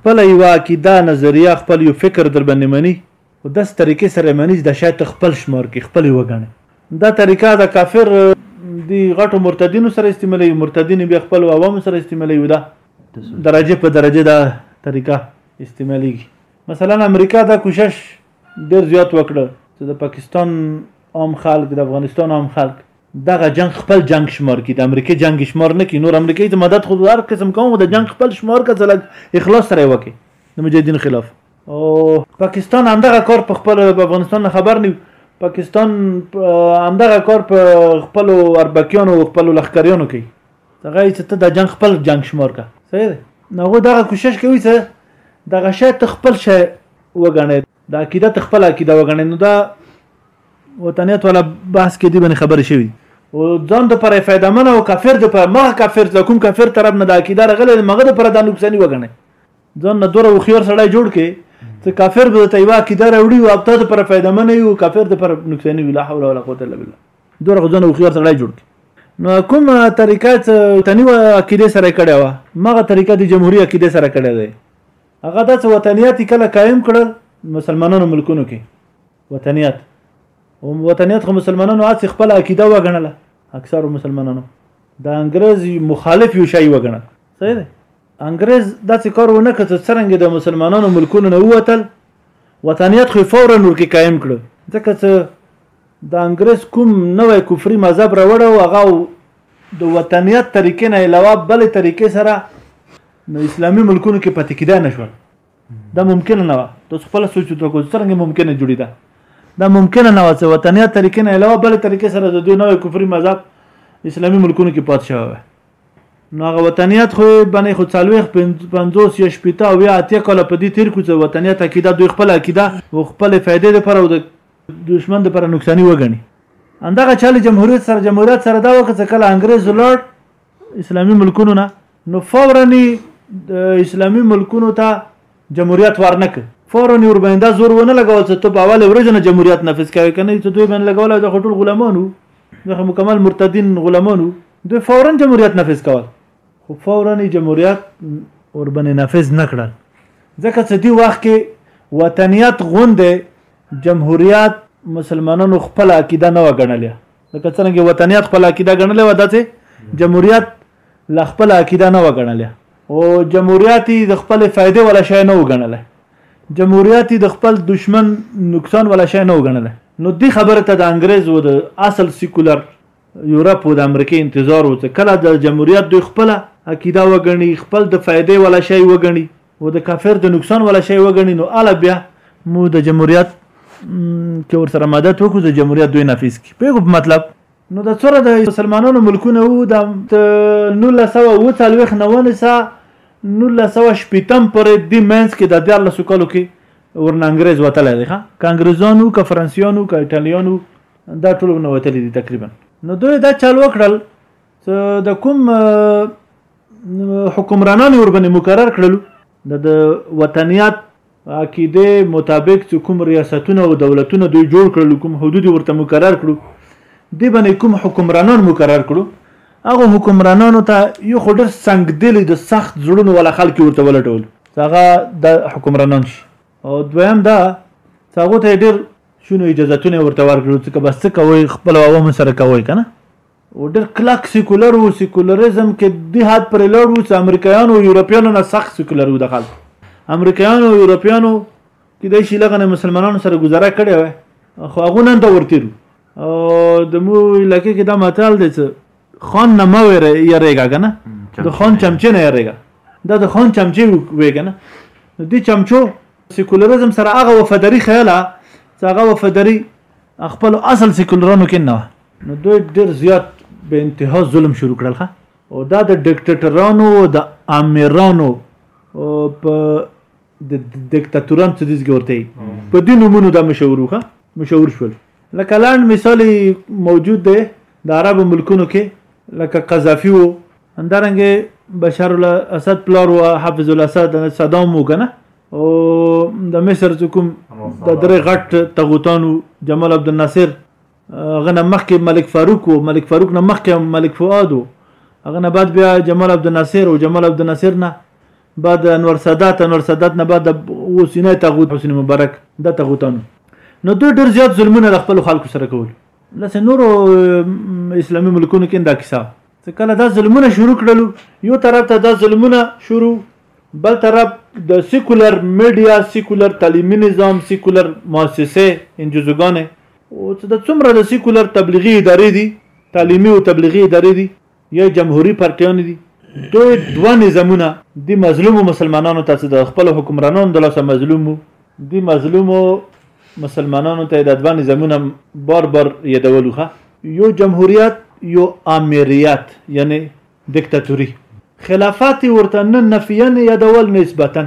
خپله یوه عقیده، نظریه، خپل یو فکر درباندې مني، خو داسې طریقې سره یې مني چې دا شاید ته خپل شمار کړې، خپل یې وګڼې. دا طریقه د کافر دي غټو مرتدینو سره استعمالوي، مرتدین یې بیا خپل و عوامو سره استعمالوي او دا درجه په درجه دا طریقه استعمالیږي. مثلاً امریکا دا کوشش ډېر زیات وکړه چې د پاکستان عام خلک د افغانستان عام خلک دغه جنگ خپل جنگ شمار کی د امریکای جنگ شمار نه کی نور امریکای ته مدد خو هر قسم کوم د جنگ خپل شمار کا ځل اخلاص سره وکي د مجاهدین خلاف او پاکستان همدغه کار په خپل افغانستان خبر نه پاکستان همدغه کار په خپل اربکیانو او خپل لخکریانو کوي هغه چې ته د جنگ خپل جنگ شمار کا صحیح ده نو دغه کوشش کوي چې دغه شی ته خپل شی وګڼي د عقیدت خپل عقیده وګڼي نو دا وطنیت ولا بحث کې دی باندې خبرې شوی او ځان د پر فائدہ من او کافر د پر ما کافر ته کوم کافر طرف نه د عقیده رغله مغه د پر د نقصان وګڼي ځان نه دوره وخيار سړی جوړ کې ته کافر به ته یوا عقیده راوړي او ابته د پر فائدہ من یو کافر د پر نقصان ولا حول ولا قوت الا بالله دوره ځان وخيار سړی جوړ کې نو کوم طریقه تنیو عقیده سره کړه وا مغه طریقه د جمهوریت عقیده سره کړه دی هغه داسې وطنیات یې کله قایم کړل مسلمانانو ملکونو کې وطنیات او وطنیات خو مسلمانانو هسې خپله عقیده وګڼله اکثرو مسلمانانو د انګرېز مخالف یو شی وګڼل صحیح دی انګرېز داسې کار ونه کړ چې څرنګه د مسلمانانو ملکونو نه ووتل وطنیت خو فورا نور کې قایم کړو ځکه چې د انګرېز کوم نوې کفري مذهب راوړ او هغه د وطنیت طریقې نه علاوه بلې طریقې سره نو اسلامي ملکونو کې پاتې کېدای نه شول دا ممکنه نه وه تاسو خپل سوچ وکړئ څنګه ممکنه جوړی ده دا ممکنه نه وه چې وطنیه طریقې نه علاوه بل طریقې سره د دوی نوې کفري مذهب اسلامي ملکونو کې پات شوی وه نو هغه وطنیت خو باندې خو څلويخ 50 یا شپته او یا اتیا کاله په دې تیر کو چې وطنیت عقیده دوی خپل عقیده او خپل فائدې لپاره او د دشمن لپاره نقصانی وګڼي اندغه چاله جمهوریت سره جمهوریت سره دا وخت کله انګريز لړ اسلامي ملکونو نه نو فورا اسلامي ملکونو ته جمهوریت ورنک فورا ور باندې زور ونه لګول چې ته په اول ورځ نه جمهوریت نافذ کوي کنه چې دوی باندې لګول د خټول غلامانو د مکمل مرتدین غلامانو دوی فورا جمهوریت نافذ کول خو فورا جمهوریت ور باندې نافذ نکړل ځکه چې دی وخت کې وطنیت غوند جمهوریت مسلمانانو خپل عقیده نه وګڼلې لکه څنګه وطنیات خپل عقیده ګڼلې و داسې جمهوریت لا خپل عقیده نه وګڼلې او جمهوریت د خپل فائدې ولا شي نه وګڼلې جمهوریت د خپل دشمن نقصان ولا شي نه وګڼلې نو دی خبره ته د انګريز و د اصل سیکولر یورپ او د امریکای انتظار و چې کله د جمهوریت دوی خپل عقیده وګڼي خپل د فائدې ولا شي وګڼي و د کافر د نقصان ولا شی وګڼي نو اله بیا مو د جمهوریت کې ورسره مدد وکړو د جمهوریت دوی نافذ کی پیغو مطلب نو د څوره د مسلمانانو ملکونه وو د 1940 نه ونسه 1915 پورې د مینس کې د 14 کالو کې ورن انګريز وتلی دی ښه که انګريزانو که فرانسیانو که ایټالیانو دا ټول نه وتلی دي تقریبا نو دوی دا چال وکړل چې د کوم حکمرانان ور باندې مقرر کړل د وطنیات عقیده مطابق چې کوم ریاستونه او دولتونه دوی جوړ کړل کوم حدود ورته مقرر کړو دی باندې کوم حکمرانان مقرر کړو هغه حکمرانانو ته یو خو ډېر سنګدلی د سخت زړونو ولا خلک ورته ولټول هغه د حکمرانان شي او دویم دا چې هغه ته ډېر شنو اجازهتونه ورته ورکړل چې که بس څه کوئ خپل عوامو سره کوئ که نه او ډېر کلک سیکولر وو سیکولریزم کې د حد پر لړ وو چې امریکایانو او یورپیانو نه سخت سیکولر وو د خلک امریکایانو او یورپیانو کې د شي لغنه مسلمانانو سره گزاره کړې وای خو هغه نن ته ورتیرو او د مو علاقې کې دا متل دی چې خان نه مو یریږه کنه د خان چمچې نه یریږه دا د خان چمچې وېګه نه د چمچو سیکولریزم سره هغه وفاداری خیاله چې هغه وفاداری خپل اصل سیکولرانو کې نه نو دوی ډیر زیات به انتها ظلم شروع کړل ښه او دا د ډیکټیټرانو د امیرانو په د دیکتاتوران څه دیږي ورته په دې نمونه د مشوروخه مشور شول لکه لاند مثال موجود دی د عرب ملکونو کې لکه قذافي وو اندرنګ بشار الاسد پلار او حافظ الاسد صدام وو کنه او د مصر کوم د درې غټ تغوتانو جمال عبد الناصر هغه نه مخکې ملک فاروق وو ملک فاروق نه مخکې ملک فؤاد وو هغه نه بعد بیا جمال عبد الناصر او جمال عبد الناصر نه بعد انور سادات انور سادات نه بعد اوسینه تاغوت حسین مبارک د تاغوتانو نو دوی ډېر زیات ظلمونه له خپل خلکو سره کول لکه نورو اسلامي ملکونو کې دا کیسه ځکه دا ظلمونه شروع کړل یو طرف ته دا ظلمونه شروع بل طرف د سیکولر میډیا سیکولر تعلیمي نظام سیکولر مؤسسه انجوزګانې او چې د څومره د سیکولر تبلیغي ادارې دي تعلیمي او تبلیغي ادارې دي یا جمهوری پارټیان دي دوی دوه نظامونه دي مظلومو مسلمانانو ته د خپل حکمرانانو د لاسه مظلومو دي مظلومو مسلمانانو ته د دوه نظامونه بار بار یادولوخه یو جمهوریت یو امریت یعنی دیکتاتوری خلافت ورته نه نفیا یادول نه اثباتا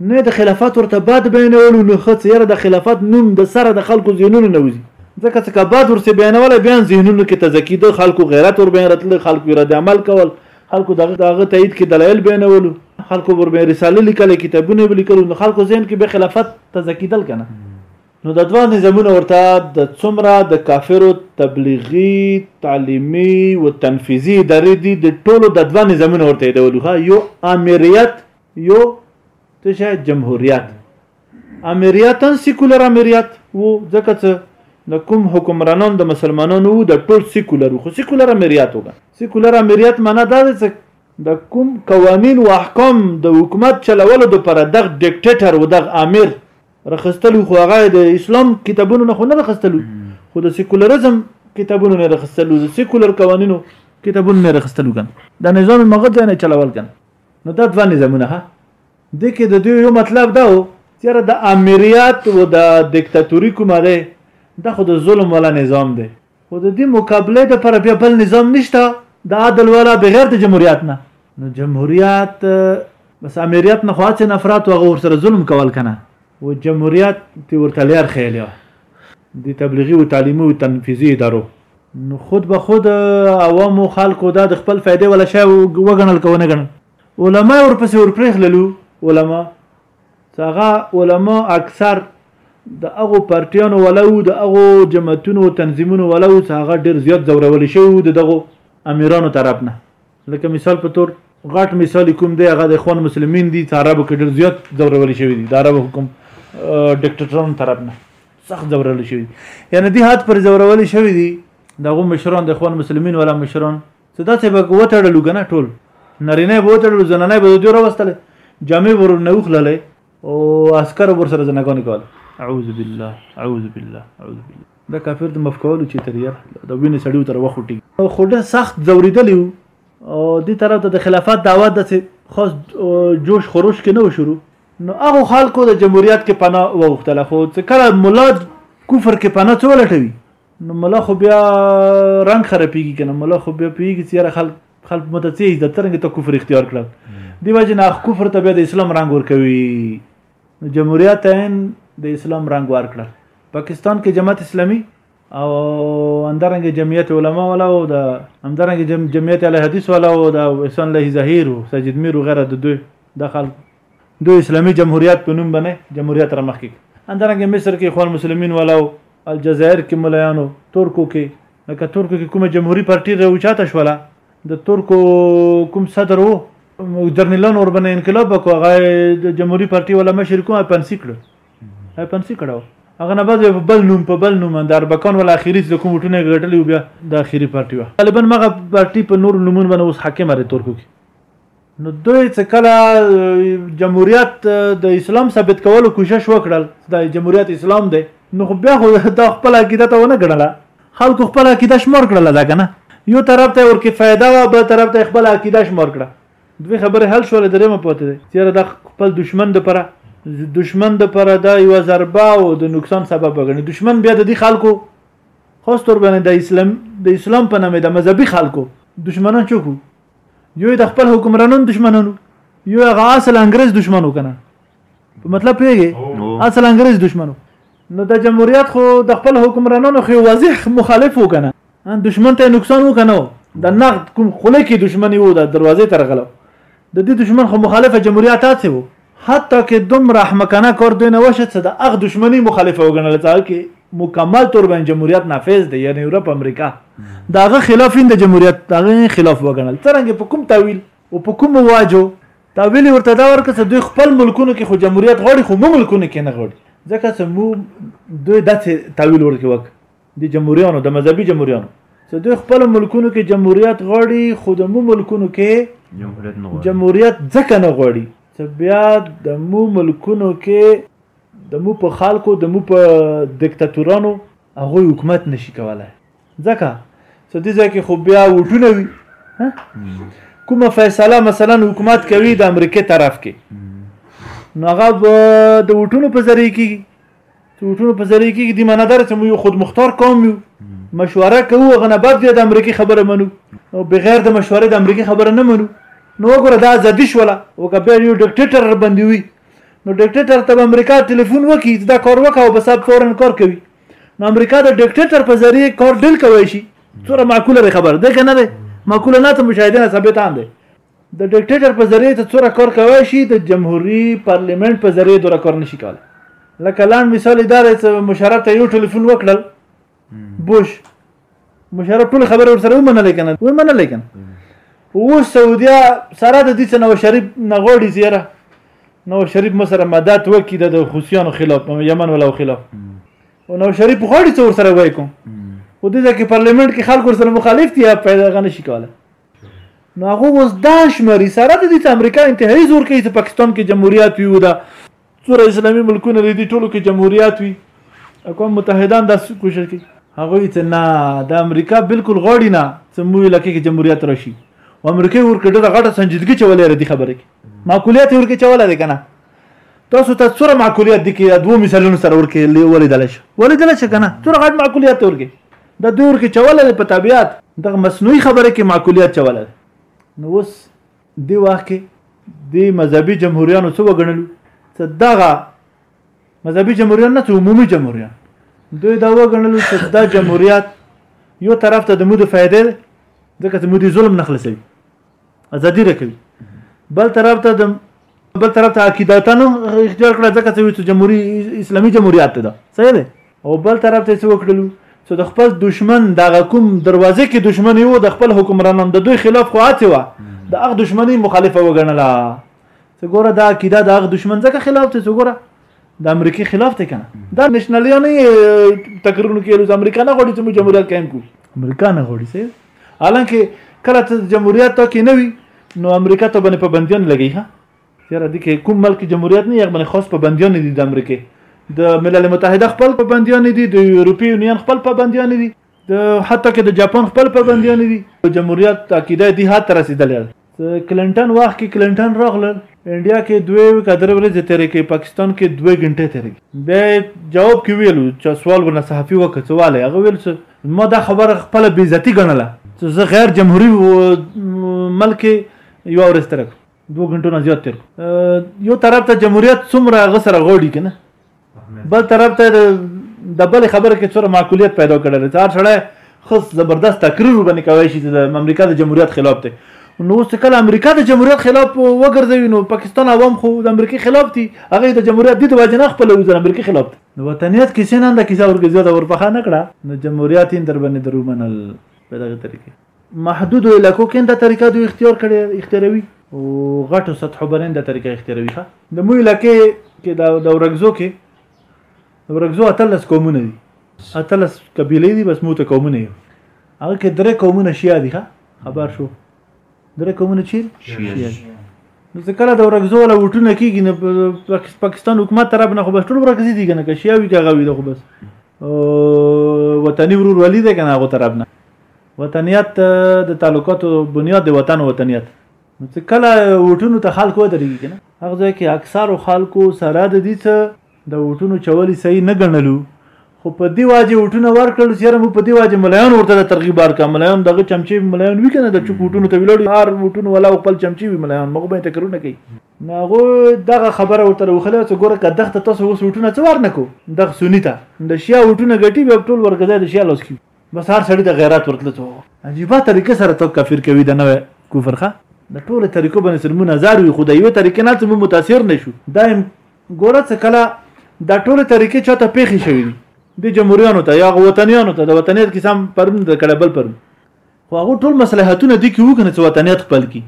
نه د خلافت ورته بد بیانولو نه ښه څه یاره د خلافت نوم د سره د خلکو ذهنونو نه وځي ځکه څه که بد ورسې بیانولی بیا ذهنونو کې تازه کېده خلکو غیرت ور بیان راتله خلکو رد عمل کول خلکو دغه دغه تایید کې دلایل بیانولو خلکو ور به رساله لیکل کتابونه به لیکل نو خلکو ذهن کې به خلافت تازه کېدل کنه نو دا دوه نظامونه ورته د څومره د کافرو تبلیغي تعلیمي و تنفیذي ادارې دي د ټولو د دوه نظامونه ورته یادولو ها یو امریت یو څه شی جمهوریت امریت هم سیکولر امریت و ځکه څه د کوم حکمرانان د مسلمانانو د ټول سیکولر خو سیکولر امریت وګا سیکولر امریت معنا دا ده چې د کوم قوانین او احکام د حکومت چلولو لپاره دغه ډیکټیټر او دغه امیر رخصتلو خو هغه د اسلام کتابونو نه خو نه رخصتلو خو د سیکولرزم کتابونو نه رخصتلو د سیکولر قوانینو کتابونو نه رخصتلو کن دا نظام مغه ځای نه چلول کن نو دا دوه نظامونه ها د کې د دوی یو مطلب دا و چې د امریت او د دیکتاتوري کومه ده دا خو د ظلم ولا نظام دی خو د دې مقابله د پر بیا بل نظام نشته د عدل والا بغیر د جمهوریت نه نو جمهوریت بس امریت نه خو چې نفرت وغه ور سره ظلم کول کنه و جمهوریت تی ورته لار خېل یو د تبلیغي او تعلیمي او تنفیذي ادارو نو خود به خود عوامو خلکو دا د خپل فائدې ولا شی وګڼل کو نه ګڼل علما ورپسې ورپرېخللو علما څه هغه علما اکثر د هغو پارټیانو ولا وو د هغو جماعتونو او تنظیمونو ولا وو چې هغه ډېر زیات ځورول شوي وو د دغو امیرانو طرف نه لکه مثال په تور غټ مثال کوم دی هغه د اخوان مسلمین دي چې عربو کې ډېر زیات ځورول شوي دي د عربو حکم ډیکټیټرانو طرف نه سخت ځورول شوي دي یعنې دې حد پر ځورول شوي دي دغو مشران د اخوان مسلمین ولا مشران څه داسې به وتړلو که نه ټول نارینه به وتړلو زنانه به دوی راوستلې جامې به ورنه وخللې او عسکر به ورسره زناګانې کولې اعوذ بالله اعوذ بالله اعوذ بالله دا کافر د مف کولو چې تر یاره د وینې سړیو تر وخوټي خو ډېر سخت ځورېدلی وو او دې طرف ته د خلافت دعوت داسې خاص جوش خروش کې نه و شروع نو هغو خلکو د جمهوریت کې پناه وغوښتله خو څه کله ملا کفر کې پناه څه ولټوي نو ملا خو بیا رنګ خرابېږي کنه ملا خو بیا پیږي چې یاره خلک خلک مته څه عزت ترنګ ته کفر اختیار کړل دی وجه نه کفر ته بیا د اسلام رنگ ور کوي نو جمهوریت عین د اسلام رنگ ور کړل پاکستان کې جماعت اسلامي او اندرنګ جمعیت علما ولا او د همدرنګ جمعیت اهل حدیث ولا او د احسان الله ظهیر او سجد میر وغیرہ د دوی د خلک دو اسلامي جمهوریت په نوم باندې جمهوریت را مخکې اندرنګ مصر کې اخوان مسلمین ولاو الجزائر کې ملایانو ترکو کې لکه ترکو کې کومه جمهوریت پارټي راوچاته شوله د ترکو کوم صدر وو درنیلان ور باندې انقلاب وکړ هغه د جمهوریت پارټي ولا مشر کوم پنسي کړو هغه پنسي کړو هغه نه بعد په بل نوم په بل نوم د اربکان ولا اخیری د کوم ټونه غټلی بیا د اخیری پارټي و غالبا مغه پارټي په نور نومون باندې اوس حاکم لري ترکو کې نو دوی چې کله جمهوریت د اسلام ثابت کولو کوشش وکړل دا جمهوریت اسلام دی نو خو بیا خو دا خپل عقیده ته ونه ګڼله خلکو خپل عقیده شمار کړله دا کنه یو طرف ته ورکه فایده وا بل طرف ته خپل عقیده شمار کړه دوی خبره حل شول درې مې پوته دي چیرې د خپل دشمن د پره دشمن د پره دا یو ضربه او د نقصان سبب غني دشمن بیا د دې خلکو خاص تور باندې د اسلام د اسلام په نامه د مذهبي خلکو دشمنان چوکو یو د خپل حکمرانون دشمنانو یو هغه اصل انګريز دشمنو کنه په مطلب پیږي اصل انګريز دشمنو نو د جمهوریت خو د خپل حکمرانانو خو واضح مخالف وکنه دشمن ته نقصان وکنه د نقد کوم خله کې دشمني وو د دروازې تر غلو د دې دشمن خو مخالفه جمهوریت تاسو حتی که دومره احمقانه کار دوی نه وشه چې د هغه دشمنی مخالفه وګڼل ځکه کې مکمل تور باندې جمهوریت نافذ دی یعنی اروپا امریکا داغه خلاف د جمهوریت داغه خلاف وګڼل څنګه په کوم تعویل او په کوم واجو تعویل ورته دا ورکړ چې دوی خپل ملکونو کې خو جمهوریت غواړي خو مو ملکونو کې نه غواړي ځکه چې مو دوی داسې تعویل ورکړي وک د جمهوریانو د مذهبي جمهوریانو چې دوی خپل ملکونو کې جمهوریت غواړي خو د مو ملکونو کې جمهوریت نه غواړي جمهوریت ځکه نه غواړي چې بیا د مو ملکونو کې د مو په خلکو د مو په دیکتاتورانو هغه حکومت نشي کولای ځکه چې دې ځکه خو بیا وټونه وي کومه فیصله مثلا حکومت کوي د امریکای طرف کې نو هغه د وټونو په ذریعه کې توټونو په ذریعه کې دی معنی دار چې موږ خود مختار قوم یو مشوره کوو غنه بعد د امریکای خبره منو او بغیر د مشورې د امریکای خبره نه منو نو وګوره دا ازادي شوله او که بیا یو ډکټیټر باندې وي نو ډکټیټر ته امریکا ټلیفون وکړي دا کار وکاو بس اب فورن کار کوي نو امریکا د ډکټیټر په ذریعه کار ډل کوي شي څوره معقوله خبره ده کنه ده معقوله نه ته مشاهده نه ثابت اند د ډیکټیټر په ذریعه ته څوره کار کوي شي د جمهوریت پارلیمنت په ذریعه دوره کار نشي کولای لکه لاند مثال اداره چې مشرف ته یو ټلیفون وکړل بوش مشرف ټول خبره ورسره ومنل کنه ومنل کنه اوس سعودیا سره د دې نو شریف نه غوړي زیره نو شریف مسره مدد وکړي د خوسیانو خلاف یمن ولا خلاف او نو شریف غوړي څور سره وای کوم او دې ځکه پارلیمنت کې خلک سره مخالف دي پیدا غنه شي کوله نو هغه اوس دا شمري سره د دې چې امریکا انتهایی زور کوي چې پاکستان کې جمهوریت وي ودا څوره اسلامي ملکونه لري ټولو کې جمهوریت وي اقوام متحدان دا کوشش کوي هغه چې نه د امریکا بالکل غوړی نه چې مو لکه کې جمهوریت راشي او امریکا ورکه ډېره غټه سنجیدګي چولې ردی خبره کې معقولیت ورکه چوله ده کنه تاسو ته څوره معقولیت دي کې دوه مثالونو سره ورکه لیدل شي ولیدل شي کنه څوره غټ معقولیت ورکه د دور کې چوله دی په طبیعت دغه مصنوعي خبره کې معقولیت چوله دی نو اوس دی وخت کې دی مذهبي جمهوریانو څه وګڼلو چې دغه مذهبي جمهوریان نه څه عمومي جمهوریان دوی دا وګڼلو چې دا جمهوریت یو طرف ته د مودو فائدې ځکه چې مودي ظلم نه خلاصوي ازادي راکوي بل طرف ته د بل طرف ته عقیداتانو اختیار کړه ځکه چې جمهوریت اسلامي جمهوریت ده صحیح ده او بل طرف ته څه وکړلو چې د خپل دشمن دغه کوم دروازې کې دشمن یو د خپل حکمرانان د دوی خلاف خو هڅه و د هغه دشمنی مخالفه وګڼله چې ګوره دا عقیده د هغه دشمن ځکه خلاف چې ګوره د امریکای خلاف ته کنه دا نېشنلیانه تقریرونه کوي چې امریکا نه غواړي چې موږ جمهوریت قائم کړو امریکا نه غواړي سه حالانکه کله چې جمهوریت ته کې نه وي نو امریکا ته باندې پابندیان لګي ها یاره دي کې کوم ملک جمهوریت نه یغ باندې خاص پابندیان دي د امریکا د ملل متحده خپل پابندیان دي د یورپی یونین خپل پابندیان دي د حتی کې د جاپان خپل پابندیان دي جمهوریت عقیده دي هات رسیدلې کلنټن وخت کې کلنټن راغلل انډیا کې دوی کدر ورځې تیرې کې پاکستان کې دوی غنټه تیرې بیا جواب کې ویلو چې سوال ونه صحافي وکړ څه والی هغه ویل چې ما دا خبره خپل بی عزتی ګڼله چې زه غیر جمهوری ملک یو ورځ تر دوه غنټو نه زیات تیر یو طرف ته جمهوریت څومره غسر غوړي کنه بل طرف ته د بل خبره کې څوره معقولیت پیدا کړل چې هر سړی خص زبردست تقریر وبني کوي چې د امریکا د جمهوریت خلاف دی نو اوس کله امریکا د جمهوریت خلاف وګرځوي نو پاکستان عوام خو د امریکا خلاف دي هغه د جمهوریت د وجه نه خپل وزن امریکا خلاف دي نو وطنیت کیسه نه ده کیسه ورګزیو دا ورپخا نه کړه نو جمهوریت یې در باندې درومنل په دغه طریقې محدود علاقو کې دا طریقه دوی اختیار کړي اختیاروي او غټو سطحو باندې دا طریقه اختیاروي ښه د مو علاقې کې دا د ورګزو کې د ورګزو اتلس قومونه دي اتلس قبیلې دي بس مو ته قومونه یو هغه کې درې قومونه شیا دي ښه خبر شو درې قومونه چی شیا نو ځکه کله د ورګزو ولا وټونه کیږي نه پاکستان حکومت طرف نه خو بس ټول ورګزي دي کنه که شیا وی کاغوي ده خو بس وطني ورور ولید کنه هغه طرف نه وطنیت د تعلقاتو بنیاد د وطن وطنیت نو چې کله وټونو ته خلک ودرېږي کنه هغه ځای کې اکثر خلکو سره د دې څه د وټونو چولې صحیح نه ګڼلو خو په دی واجه وټونه ورکړل چې یاره مو په دی واجه ملایان ورته د ترغیب ورکړه ملایان دغه چمچي ملایان وی کنه د چوک وټونو ته ویلړ هر وټونو ولا خپل چمچي وی ملایان مغه به تکرونه کوي ناغو دغه خبره ورته وخله چې ګوره که دغه تاسو وس وټونه څور نکو دغه سنی ته د شیا وټونه غټي به ټول ورګزه د شیا لوس کی بس هر سړی ته غیرت ورتله څو عجیبه طریقه سره تو کافر کوي د نوې کفر ښه د ټوله طریقو باندې سره مون هزار وي خو د یوې طریقې نه څه متاثر نه شو دا ګوره څه کله دا ټوله طریقې چاته پیښې شوې دي د جمهوریانو ته یا وطنیانو ته د وطنیت کیسه پرون د کړه بل پرون خو هغه ټول مصلحتونه دي کې وکنه چې وطنیت خپل کی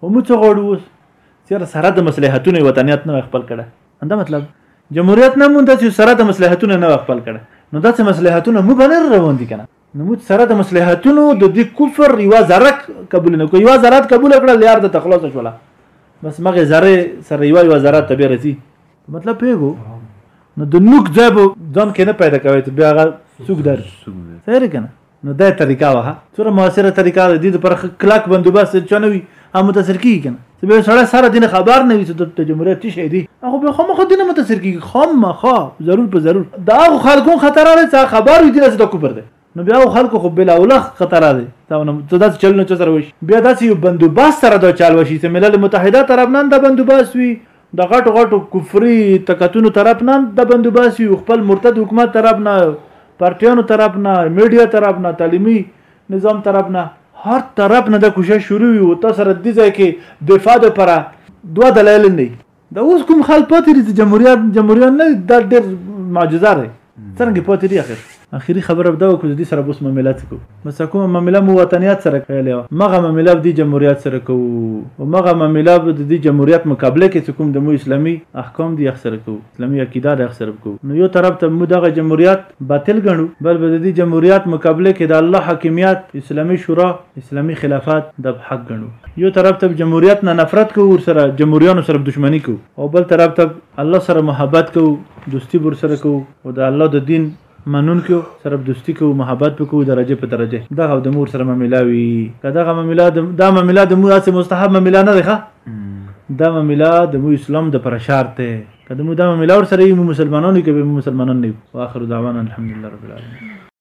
خو موږ څه غواړو اوس چېرې سره د مصلحتونو یوه تنیت نه خپل کړه همدا مطلب جمهوریت نه مونږ چې سره د مصلحتونو نه خپل کړه نو داسې مصلحتونه مو به نه روان دي که نه نو موږ سره د مصلحتونو د دې کفر یوه ذره قبول نه کړو یوه ذره قبول کړه لیار د تخلاص شوله بس مغه ذره سره یوه یوه ذره ته به رسی مطلب پیګو نو د نوک ځای به ځان کې نه پیدا کوي ته بیا هغه څوک در سره کنه نو دا طریقه وه څوره موثره طریقه ده دې پر کلاک بندوبست چنوي هم متاثر کیږي کنه چې به سړی سره دین خبر نه وي چې د جمهوریت څه شي دي هغه به خو مخه دینه متاثر کیږي خام مخه ضرور په ضرور دا خلکو خطر لري چې خبر وي دینه ته کوپر دي نو بیا خلکو خو بل اولخ خطر دي دا نو دا چل نه چر وي بیا داسې یو بندوبست سره دا چل وشي چې ملل متحده طرف نن دا بندوبست وي د غټو غټو کفري طاقتونو طرف نه د بندوباس یو خپل مرتد حکومت طرف نه پارټیانو طرف نه میډیا طرف نه تعلیمي نظام طرف نه هر طرف نه د کوشش شروع وي او تاسو سره د ځای کې دفاع لپاره دوه دلایل نه دا اوس کوم خلک پاتې دي چې جمهوریت جمهوریان نه دا ډېر معجزه ده څرنګه پاتې دي اخر اخیری خبره به دا وکړو دې سره بوس معامله څه کوو بس کومه معامله مو وطنیات سره کړلې و مغه معامله به دې جمهوریت سره کوو او مغه معامله به د دې جمهوریت مقابله کې کوم د مو اسلامي احکام دي اخ سره کوو اسلامي عقیده د اخ سره کوو نو یو طرف ته مو دغه جمهوریت باطل ګڼو بل به د دې جمهوریت مقابله کې د الله حاکمیت اسلامي شورا اسلامي خلافت د حق ګڼو یو طرف ته جمهوریت نه نفرت کوو سره جمهوریانو سره دښمنی کوو او بل طرف ته الله سره محبت کوو دوستي به ورسره کوو او د الله د دين منونکيو سره دوستي کوو محبت به کوو درجه په درجه دغه د مور سره معامله وي که دغه معامله د دا معامله د مور هڅه مستحب معامله نه ده دا معامله د مو اسلام د پر شرط ده که د مو دا معامله ور سره یو مسلمانانو کې به مسلمانان نه واخر دعوانا الحمدلله رب العالمین